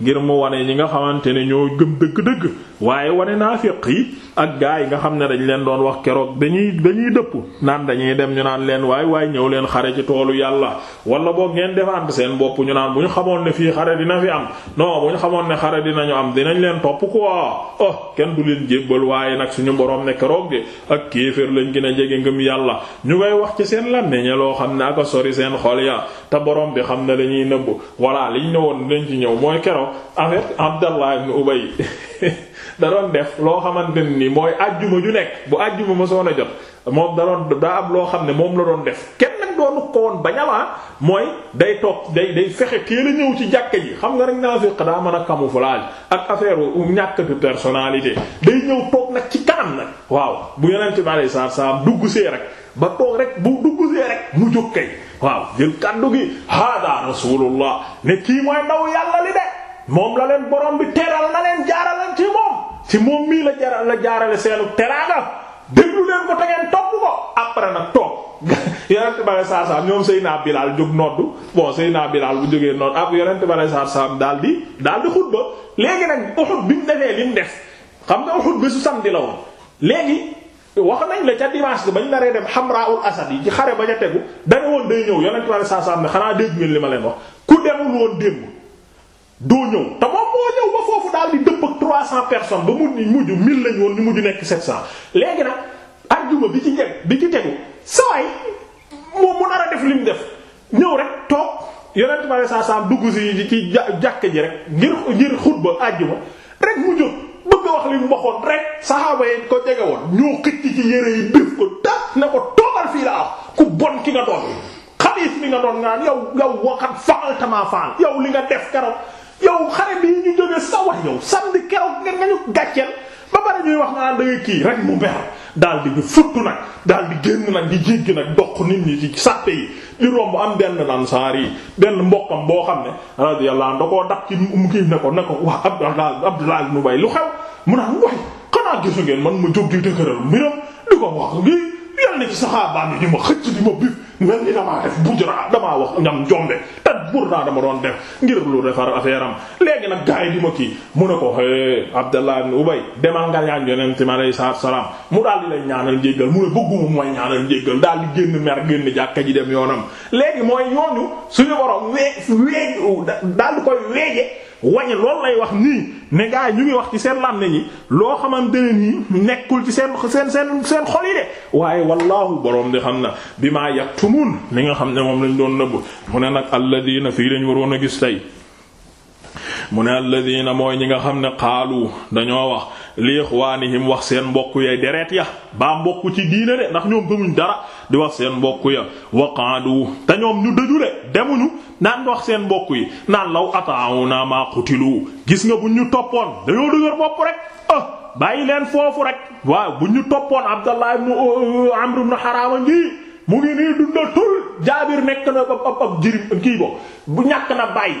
ngir mu wane ñi nga xamante ne ñoo gëm dëgg-dëgg waaye wane naafiq yi ak gaa yi nga xam ne dañ leen doon wax keroog dañuy dañuy dëpp naan dañuy dem ñu naan leen waay waay ñëw leen xare ci toolu yàlla wala boog ngeen defante seen bopp ñu naan bu ñu xamoon ne fii xare dina fi am non bu ñu xamoon ne xare dinañu am dinañ leen topp quoi oh kenn du leen jébbal waaye nag suñu borom ne keroog de ak kéefër lañ gën a jege ngëm yàlla ñu koy wax ci seen làmmiñ loo xam ne aka sori seen xol ya te borom bi xam ne lañuy nëbbu voilà liñ ne woon nañ ci ñëw mooy keroog en fait Abdallah ibn Ubay da doon def loo xamante ne nii mooy ajjuma ju nekk bu ajjuma ma soon a jot moom da doon daa am loo xam ne moom la doon def kenn nag doonu ko woon bañ ah, mooy day toog day day fexe teel a ñëw ci jàkka ji xam nga rek naa fiq daa mën a camouflage ak affaire ñàkk de personnalité day ñëw toog nag ci kanam nag waaw bu yonent bi alayhi salaam dugg see rek ba toog rek bu dugg see rek mu jóg kay waaw jël kàddu gi hada rasulullah ne kii mooy ndaw yàlla li de moom la leen borom bi teral na leen jaarale ci moom ci moom mii la jaral la jaarale seenu teraanga déglu leen ko te ngeen topp ko après nag toog yonent bi alayhi salaatu salaam ñoom Seydina Bilaal jóg noddu bon Seydina Bilaal bu jógee noddu ab yonent bi alayhi salaatu salaam daal di daal di xutba léegi nag Uhud bi mu defee li mu def xam nga Uhud bésu samedi la woon léegi wax nañ la ca dimanche bañ naree dem Hamraul Asad yi ci xare ba ca tegu dana woon day ñëw yonent bi saa saa ne xanaa dégg ngeen li ma leen wax ku demul woon démb doo ñëw te moom moo ñëw ba foofu daal di dëpp ak 300 personnes ba mu mujj 1000 lañ woon ñu mujj nekk 700 léegi nag ajjuma bi ci njëkk bi ci tegu saa moom mu nar a def lim def ñëw rek toog yonent bi saa saa dugg si ci jàkk ji rek ngir ngir xutba àjjuma rek mu jóg bëgg a wax li mu waxoon rek saxaaba yi ko jege woon ñoo xëcc ci yére yi def ko tax ne ko toogal fii la ku bon ki nga doon xabiis bi nga doon ngaan yow yow waxat faal tamaa faal yow li nga def keroog yow xare bi ñu jógee sa wax yow samedi keroog nga nga ñu gàcceel ba pare ñuy wax naan da ngay kii rek mu mer daal di ñu futt nag daal di génn nag di jéggi nag doq nit ñi ci sàppe yi di romb am benn lansaar yi benn mbokkam boo xam ne radiyallahu anhu da koo dab ci mu kii ne ko ne ko waa Abdallah Abdallah ibn Ubay lu xew mu naan way xanaa gisu ngeen man ma jóg di dëgëral mbiram di ko wax ngi yal na ci saxaabaam yi di ma xëcc di ma bif mel ni damaa def bujra damaa wax ñam jombe te bur naa dama doon def ngir lu defar affaire am léegi nag gars yi di ma kii mu ne ko hé Abdallah ibn Ubay demal nga ñaan yonent mi alayhi salaam mu daal di lay ñaanal njéggal mu ne bëgguma mooy ñaanal njéggal daal di génn mer génn jàkka ji dem yoonam léegi mooy ñooñu suñu borom wee wee daal di koy weeje wañe loolu lay wax nii ne gaa yi ñu ngi wax ci seen làmmiñ yi loo xamante ne nii nekkul ci seen seen seen seen xol yi de waaye wallaahu boroom di xam na bi maa yaktumun li nga xam ne moom lañ doon nëbb mu ne nag alladina fii lañ waroon a gis tey mu ne alladina mooy ñi nga xam ne xaalu dañoo wax li ixwaanihim wax seen mbokk yay deret ya baa mbokk ci diine de ndax ñoom gëmuñ dara di wax seen mbokk ya waqaadu te ñoom ñu dëju de demuñu naan wax seen mbokk yi naan law ata'una ma qutilu gis nga bu ñu toppoon dañoo dëgër bopp rek ah bàyyi leen foofu rek waaw bu ñu toppoon Abdallah ibn uh, uh, Amr ibn Haram ngi mu ngi nii dundatul Jaabir nekk na ab ab ab jirim kii bo bu ñàkk na bàyyi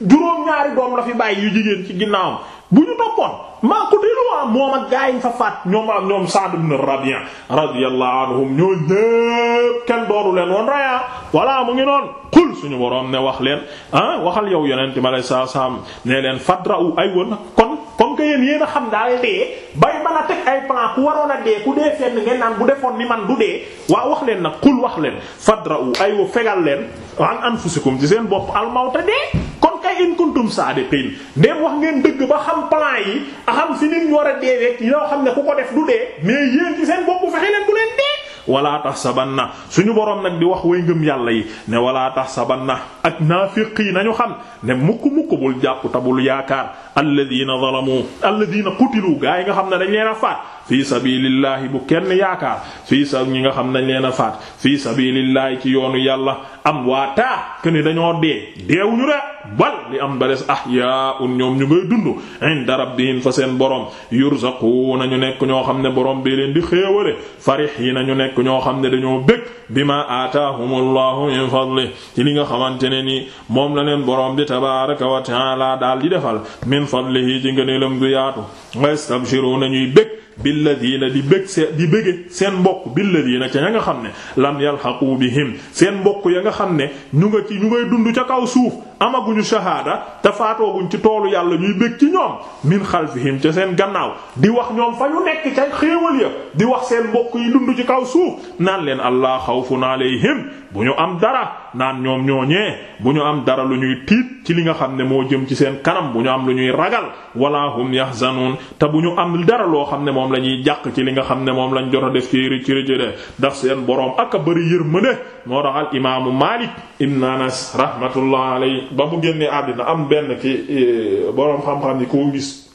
juróom-ñaari doom la fi bàyyi yu jigéen ci ginnaawam bu ñu toppoon maa ko dilu waa moom ak gaa yi fa faat ñoom ak ñoom Sa'd ibn Rabi' radiyallahu anhum ñoo ñépp kenn dooru leen woon raya walla mu ngi noon xul suñu boroom ne wax leen ah waxal yow yonente mi alay saa salaam ne leen fadra'u ay woon kon comme que yéen yéen a xam daal dee bay mën a teg ay plan ku waroon a dee ku dee fenn ngeen naan bu defoon ni man du dee waa wax leen nag xul wax leen fadra'u ay wo fegal leen an anfusikum ci seen bopp almawta dee kon kay in kuntum saadiqin dem wax ngeen dëgg ba xam plan yi a xam fi nit ñu war a deeweeg yoo xam ne ku ko def du dee mais yéen ci seen bopp fexe leen bu leen dee wala tahsabanna suñu boroom nag di wax way ngëm yàlla yi ne wala tahsabanna ak naafiq yi nañu xam ne mukk mukk bul jàpp tabul yaakaar alladina zalamu alladina qutilu gaa yi nga xam ne dañ leen a faat fii sabilillahi bu kenn yaakaar fii sa ñi nga xam nañ leen a faat fii sabilillahi ci yoonu yàlla am waataa këni dañoo dee deewuñu de bal li am ba des ahyaa'un ñoom ñu ngay dund inda rabbihim fa seen borom yurzaquuna ñu nekk ñoo xam ne borom bi leen di xéewale farihiina ñu nekk ñoo xam ne dañoo bëgg bima aataahumullahu min fadli ci li nga xamante ne nii moom la leen borom bi tabaaraka wa ta'aala daal di defal min fadlihi ci ngëneelam du yaatu wa yastabshiruuna ñuy bég billadina di bég see di bége seen mbokk billadina ca ña nga xam ne lam yalhaqu bihim seen mbokk ya nga xam ne ñu nga ci ñu ngay dund ca kaw suuf amaguñu shahaada te faatooguñ ci toolu yàlla ñuy bég ci ñoom min xalfihim ca seen gannaaw di wax ñoom fa ñu nekk ca xéewal ya di wax seen mbokk yi dund ci kaw suuf naan leen allah xawfun alayhim bu ñu am dara naan ñoom ñooñee bu ñu am dara lu ñuy tiit ci li nga xam ne moo jëm ci seen kanam bu ñu am lu ñuy ragal wala hum yahzanun te bu ñu am dara loo xam ne moom la ñuy jàq ci li nga xam ne moom lañ jot a def ci rëcc rëcc de ndax seen boroom ak a bëri yërmande moo tax al imaamu Maalik ibn Anas rahmatullah alayhi ba mu génnee àddina am benn ki eh, boroom xam-xam yi koo gis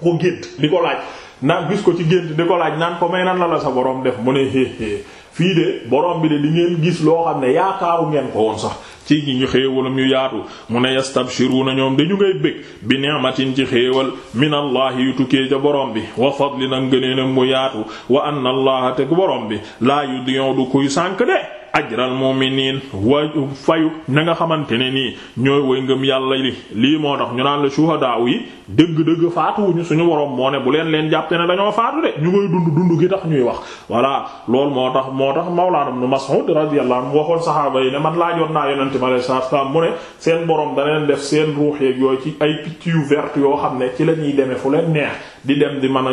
ko gént di ko laaj naan gis ko ci gént di ko laaj naan ko may nan la la sa boroom def mu ne hé hé fii de borom bi de di ngeen gis loo xam ne yaakaaru ngeen ko woon sax ci ñi ñu xéewalam ñu yaatu mu ne yastabshiruuna ñoom dañu ngay bég bi ni'matin ci xéewal min allahi yu tukkee ca borom bi wa fadlin ak ngëneelam mu yaatu wa anna allaha te borom bi laa yudiyu du kuy sànk de ajral mu'minin wa fayu na nga xamante ne nii ñooy way ngëm yàlla li lii moo tax ñu naan la shuhadaa yi dëgg-dëgg faatuwuñu suñu borom moo ne bu leen leen jàpp ne dañoo faatu de ñu koy dund dund gi tax ñuy wax voilà loolu moo tax moo tax Mawlaana Ibn Mas'ud radiyallahu anhu waxoon saxaaba yi ne man laajoon naa yonente mi alayhi salaatu salaam mu ne seen borom dana leen def seen ruux yeeg yooyu ci ay picc yu vert yoo xam ne ci la ñuy demee fu leen neex di dem di mën a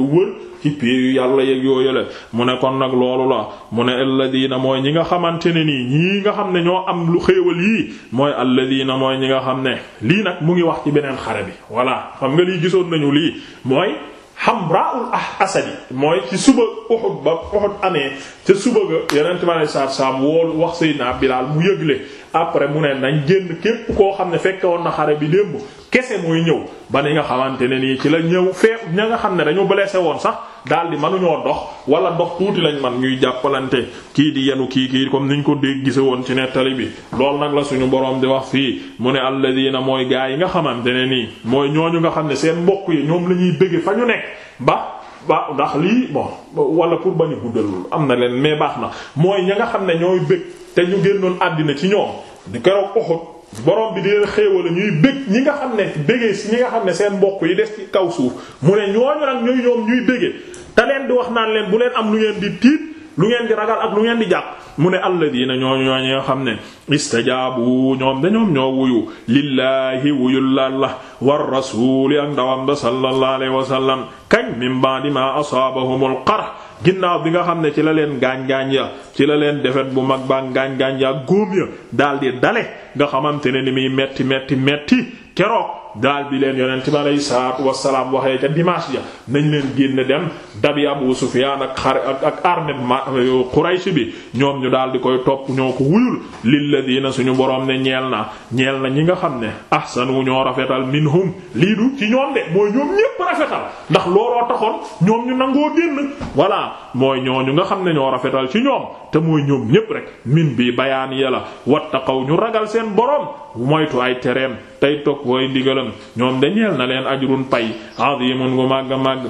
wër ci péeyu yàlla yeeg yooyu la mu ne kon nag loolu la mu ne alladina mooy ñi nga xamante ne nii ñii nga xam ne ñoo am lu xéewal yii mooy alladina mooy ñi nga xam ne lii nag mu ngi wax ci beneen xare bi voilà xam nga lii gisoon nañu lii mooy Hamra'ul ah Asadi mooy ci suba Uhud ba Uhud amee ca suba ga Yonent bi alayhi salaatu salaam woolu wax Seydina Bilaal mu yëgle après mu ne nañ génn képp koo xam ne fekke woon na xare bi démb kese mooy ñëw ba ni nga xamante ne nii ci la ñëw fee ña nga xam ne dañu blessé woon sax daal di mënuñoo dox wala dox tuuti lañ man ñuy jàppalante kii di yenu kii kii comme niñ ko dégg gise woon ci nettali bi loolu nag la suñu boroom di wax fii mu ne alladina mooy gaa yi nga xamante ne nii mooy ñooñu nga xam ne seen mbokk yi ñoom la ñuy bëgge fa ñu nekk ba ba ndax lii bon wala pour bañ a guddal am na leen mais baax na mooy ña nga xam ne ñooy bëgg te ñu génnoon àddina ci ñoom di keroog Uhud borom bi di leen xéewal ñuy bëgg ñi nga xam ne bëggee si ñi nga xam ne seen mbokk yi des ci kaw suuf mu ne ñooñu nag ñooy ñoom ñuy bëggee te leen di wax naan leen bu leen am lu ngeen di tiit lu ngeen di ragal ak lu ngeen di jàpp mu ne alladina ñoo ñoo ñi nga xam ne istajaabu ñoom da ñoom ñoo wuyu lillahi wuyul lalla war rasuli ak ndawam ba sallallahu alayhi wa sallam kañ min ba'di ma asaabahumul qarh ginnaaw bi nga xam ne ci la leen gaañ-gaañ ya ci la leen defet bu mag ba gaañ-gaañ ya góom ya daal di dale nga xamante ne ni muy metti metti metti keroog daal bi leen yonent bi alayhi salaatu wassalaam waxee ca dimanche ja nañ leen génn dem dabi Abu Sufyaan ak xare ak ak armée ma euh, Quraysh bi ñoom ñu daal di koy topp ñoo ko wuyul lilladiina suñu boroom ne ñeel na ñeel na ñi nga xam ne ahsanu ñoo rafetal minhum lii du ci ñoom de mooy ñoom ñépp rafetal ndax looloo taxoon ñoom ñu nangoo génn voilà mooy ñooñu nga xam ne ñoo rafetal ci ñoom te mooy ñoom ñépp rek min bi bayaan yàlla wattaqaw ñu ragal seen borom moytu ay tereem tey topp way ndigalam ñoom dañeel na leen ajrun pay azimun gu màgg màgg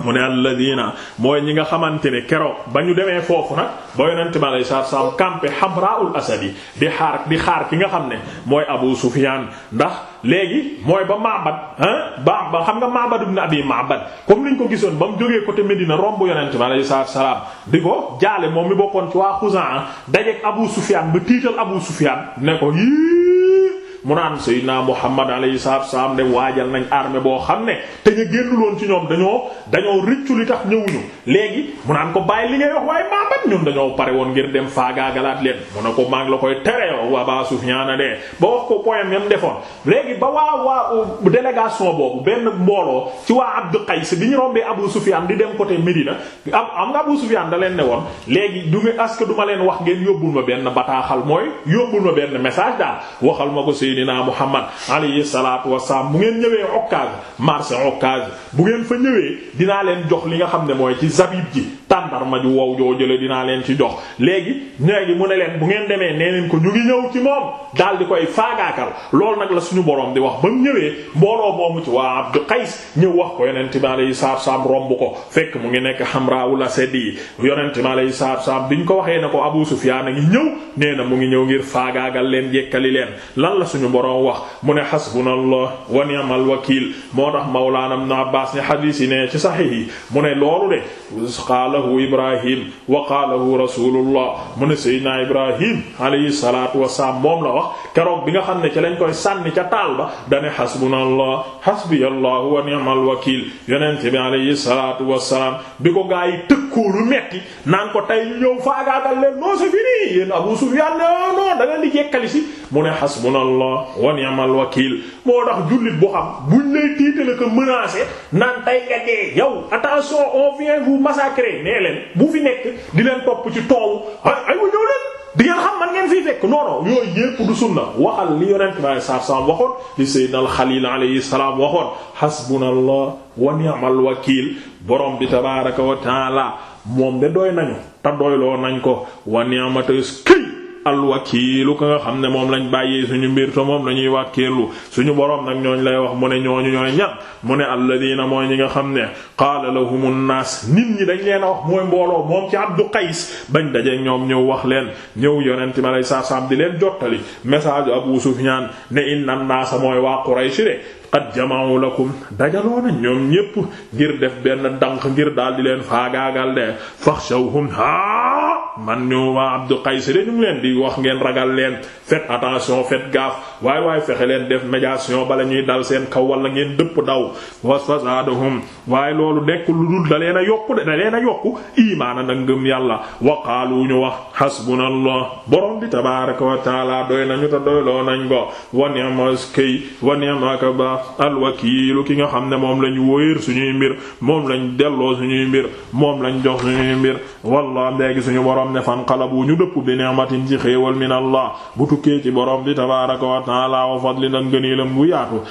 mu ne alladina mooy ñi nga xamante ne keroog ba ñu demee foofu nag ba yonente bi alei satu salaam campé hamraul asadi di xaar di xaar ki nga xam ne mooy Abu Sufyan ndax léegi mooy ba Ma'bad ah ba ba xam nga Ma'bad ibn Abi Ma'bad comme niñ ko gisoon ba mu jógee côté Médina romb yonent bi alayhi salaatu salaam di ko jaale moom mi bokkoon ci waa Xuzaa dajeek Abu Sufyaan ba tiital Abu Sufyaan ne ko yii mu naan Seydina Muhammad alayhi salaatu salaam de waajal nañ armée boo xam ne te ñu génnuloon ci ñoom dañoo dañoo rëccu li tax ñëwuñu léegi mu naan ko bàyyi li ngay wax waaye Ma'bad ñun dañoo pare woon ngir dem faagaagalaat leen mu ne ko maa ngi la koy tere yow Abu Sufyaan de ba wax ko poème yam defoon léegi ba waa waa délégation boobu benn mbooloo ci waa Abdu Qays bi ñu rombee Abu Sufyaan di dem côté Médina am am nga Abu Sufyaan da leen ne woon léegi du nga est-ce que du ma leen wax ngeen yóbbul ma benn bataaxal mooy yóbbul ma benn message daal waxal ma ko Seydina Muhammad alayhi salaatu wassalaam mu ngeen ñëwee Okkaz marché Okkaz bu ngeen fa ñëwee dinaa leen jox li nga xam ne mooy ci zabib ji tàndarma ju wow joo jële dinaa leen ci jox léegi léegi mu ne leen bu ngeen demee nee leen ko ñu ngi ñëw ci moom daal di koy faagaakal loolu nag la suñu borom di wax ba mu ñëwee mbooloo moomu ci waa Abdu Qays ñëw wax ko yonent bi alayhi salaatu salaam romb ko fekk mu ngi nekk Hamraa'ul Asad yi yonent bi alayhi salaatu salaam biñ ko waxee ne ko Abu Sufyaan a ngi ñëw nee na mu ngi ñëw ngir faagaagal leen jekkali leen lan la suñu boroom wax mu ne xasbunallah wa ni'mal wakiil moo tax mawlaana ibn Abbaas ne xadiis yi ne ci saxiix yi mu ne loolu de qaalahu Ibrahim wa qaalahu rasulullah mu ne Seydina Ibrahim alayhi salaatu wasalaam moom la wax keroog bi nga xam ne ci lañ koy sànni ca taal ba dane xasbunallah xasbiyallahu wa ni'mal wakiil yonent bi alayhi salaatu wasalaam bi ko gaa yi tëkkoo lu metti naan ko tey ñu ñëw faagaagal leen non c'est fini yéen Abu Sufyan non non da leen di jekkali si mu ne hasbunallah wa ni'mal wakil moo tax jullit bu xam buñ lay tiitale ko menacé naan tey nga dee yow attention on vient vous massacrer nee leen bu fi nekk di leen topp ci toowu ay ay wa ñëw leen di ngeen xam man ngeen fii fekk non non yooyu yépp du sunna waxal li yonent bi sallallahu alayhi wasallam waxoon li sayyidina al-Khalil alayhi salam waxoon hasbunallah wa ni'mal wakiil borom bi tabaaraka wa taala moom de doy nañu te doyloo nañ ko wa ni'mata këy alwakiilu ka nga xam ne moom lañ bàyyee suñu mbir te moom la ñuy wàkkiirlu suñu boroom nag ñooñ lay wax mu ne ñooñu ñooy ñan mu ne alladina mooy ñi nga xam ne qaala lahumu nnaas nit ñi dañ leen a wax mooy mbooloo moom ci Abdu Qays bañ daje ñoom ñëw wax leen ñëw yonent ma lay saa saam di leen jottali message Abu Sufyaan ne inna nnaasa mooy waa Quraysh de qad jama'u lakum dajaloo na ñoom ñépp ngir def benn danq ngir daal di leen faagaagal de faxshawhum ha man ñoo waa Abdou Qays de ñu ngi leen di wax ngeen ragal leen faites attention faites gaffe waaye waaye fexe leen def médiation bala ñuy dal seen kaw wala ngeen dëpp daw wastazaadahum waaye loolu nekkul lu dul da leen a yokku de da leen a yokku imaana nag ngëm yàlla wa qaalu ñu wax hasbunallah borom bi tabaaraka wa taala doy nañu te doy loo nañ ko wa ni'ma askay wa ni'ma ka ba alwakiilu ki nga xam ne moom lañ wóyër suñuy mbir moom lañ delloo suñuy mbir moom lañ jox suñuy mbir wallah léegi suñu borom ne fan qalabu ñu dëpp bi ni'matin ci xéewal min allah bu tukkee ci borom bi tabaaraka wa taala wa fadli nag ngëneelam bu yaatu